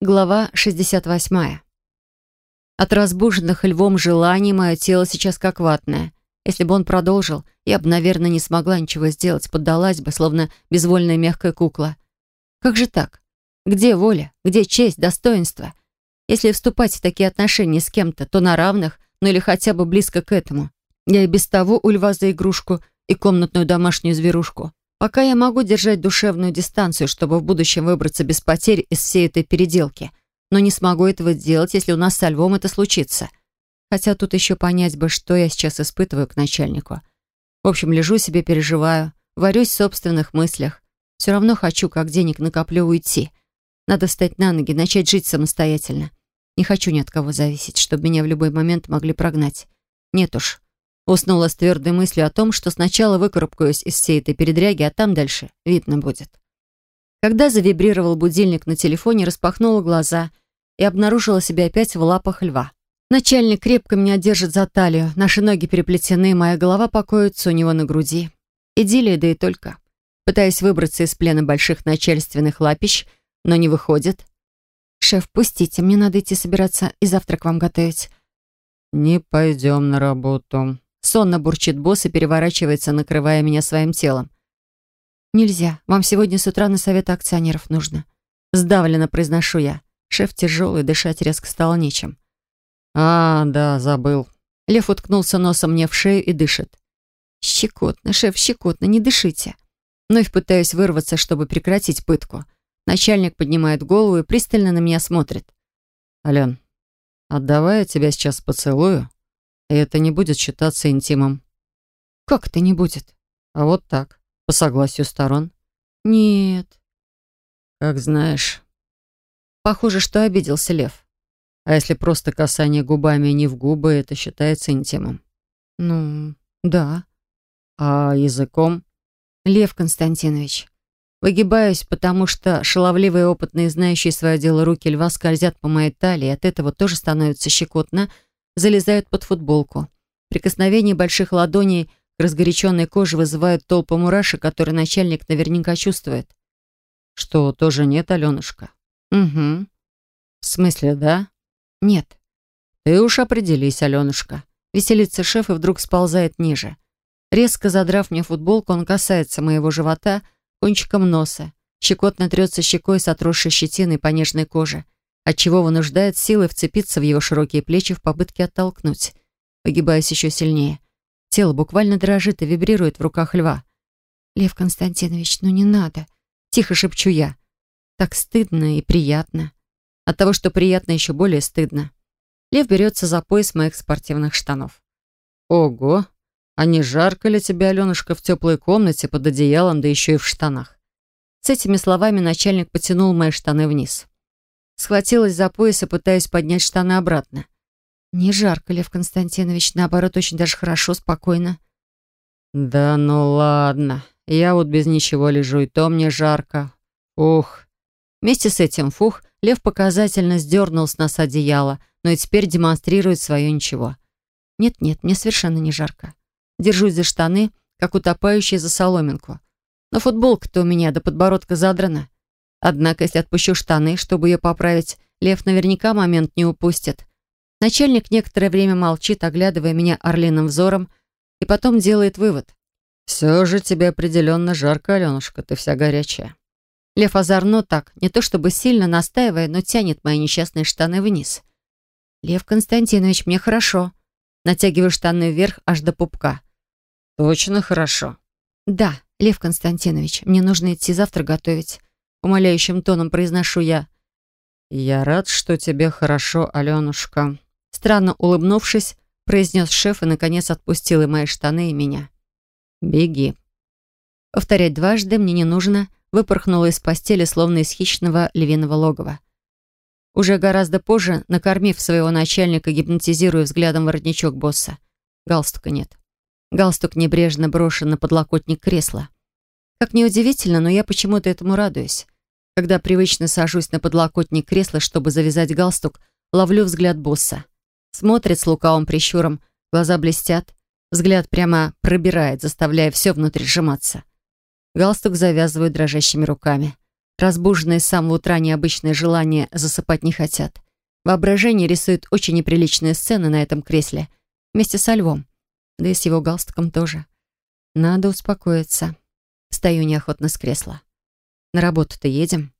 Глава 68. От разбуженных львом желаний мое тело сейчас как ватное. Если бы он продолжил, я бы, наверное, не смогла ничего сделать, поддалась бы, словно безвольная мягкая кукла. Как же так? Где воля? Где честь, достоинство? Если вступать в такие отношения с кем-то, то на равных, ну или хотя бы близко к этому. Я и без того у льва за игрушку и комнатную домашнюю зверушку. Пока я могу держать душевную дистанцию, чтобы в будущем выбраться без потерь из всей этой переделки. Но не смогу этого сделать, если у нас со львом это случится. Хотя тут еще понять бы, что я сейчас испытываю к начальнику. В общем, лежу себе, переживаю, варюсь в собственных мыслях. Все равно хочу, как денег накоплю, уйти. Надо встать на ноги, начать жить самостоятельно. Не хочу ни от кого зависеть, чтобы меня в любой момент могли прогнать. Нет уж. Уснула с твердой мыслью о том, что сначала выкарабкаюсь из всей этой передряги, а там дальше видно будет. Когда завибрировал будильник на телефоне, распахнула глаза и обнаружила себя опять в лапах льва. Начальник крепко меня держит за талию, наши ноги переплетены, моя голова покоится у него на груди. Идиллия, да и только. Пытаясь выбраться из плена больших начальственных лапищ, но не выходит. «Шеф, пустите, мне надо идти собираться и завтрак вам готовить». «Не пойдем на работу», Сонно бурчит босс и переворачивается, накрывая меня своим телом. «Нельзя. Вам сегодня с утра на совет акционеров нужно». Сдавленно произношу я. Шеф тяжелый, дышать резко стало нечем. «А, да, забыл». Лев уткнулся носом мне в шею и дышит. «Щекотно, шеф, щекотно, не дышите». Вновь пытаюсь вырваться, чтобы прекратить пытку. Начальник поднимает голову и пристально на меня смотрит. «Ален, отдавай я тебя сейчас поцелую, и это не будет считаться интимом. Как это не будет? А вот так, по согласию сторон. Нет. Как знаешь. Похоже, что обиделся Лев. А если просто касание губами не в губы, это считается интимом? Ну, да. А языком? Лев Константинович. Выгибаюсь, потому что шаловливые, опытные, знающие свое дело руки льва скользят по моей талии, от этого тоже становится щекотно, залезают под футболку. Прикосновение больших ладоней к разгоряченной коже вызывают толпы мурашек, которые начальник наверняка чувствует. «Что, тоже нет, Аленушка?» «Угу». «В смысле, да?» «Нет». «Ты уж определись, Аленушка». Веселится шеф и вдруг сползает ниже. Резко задрав мне футболку, он касается моего живота кончиком носа, щекотно трется щекой с отросшей щетиной по нежной коже отчего вынуждает силы вцепиться в его широкие плечи в попытке оттолкнуть. Выгибаясь еще сильнее. Тело буквально дрожит и вибрирует в руках льва. «Лев Константинович, ну не надо!» Тихо шепчу я. Так стыдно и приятно. От того, что приятно, еще более стыдно. Лев берется за пояс моих спортивных штанов. «Ого! А не жарко ли тебе, Аленушка, в теплой комнате под одеялом, да еще и в штанах?» С этими словами начальник потянул мои штаны вниз. Схватилась за пояс и пытаюсь поднять штаны обратно. Не жарко, Лев Константинович, наоборот, очень даже хорошо, спокойно. Да ну ладно, я вот без ничего лежу, и то мне жарко. Ух. Вместе с этим фух, Лев показательно сдернул с нас одеяло, но и теперь демонстрирует свое ничего. Нет-нет, мне совершенно не жарко. Держусь за штаны, как утопающий за соломинку. Но футболка-то у меня до подбородка задрана. Однако, если отпущу штаны, чтобы ее поправить, Лев наверняка момент не упустит. Начальник некоторое время молчит, оглядывая меня орлиным взором, и потом делает вывод. «Все же тебе определенно жарко, Аленушка, ты вся горячая». Лев озорно так, не то чтобы сильно настаивая, но тянет мои несчастные штаны вниз. «Лев Константинович, мне хорошо». Натягиваю штаны вверх аж до пупка. «Точно хорошо?» «Да, Лев Константинович, мне нужно идти завтра готовить умоляющим тоном произношу я. «Я рад, что тебе хорошо, Аленушка». Странно улыбнувшись, произнес шеф и, наконец, отпустил и мои штаны, и меня. «Беги». Повторять дважды мне не нужно, выпорхнула из постели, словно из хищного львиного логова. Уже гораздо позже, накормив своего начальника, гипнотизирую взглядом воротничок босса. Галстука нет. Галстук небрежно брошен на подлокотник кресла. Как неудивительно, но я почему-то этому радуюсь. Когда привычно сажусь на подлокотник кресла, чтобы завязать галстук, ловлю взгляд босса. Смотрит с лукавым прищуром, глаза блестят, взгляд прямо пробирает, заставляя все внутри сжиматься. Галстук завязываю дрожащими руками. Разбуженные с самого утра необычные желания засыпать не хотят. Воображение рисует очень неприличные сцены на этом кресле. Вместе со львом. Да и с его галстуком тоже. Надо успокоиться. Стою неохотно с кресла. На работу-то едем.